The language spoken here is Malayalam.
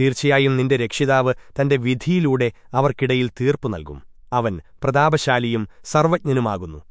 തീർച്ചയായും നിന്റെ രക്ഷിതാവ് തന്റെ വിധിയിലൂടെ അവർക്കിടയിൽ തീർപ്പു നൽകും. അവൻ പ്രതാപശാലിയും സർവജ്ഞനുമാകുന്നു.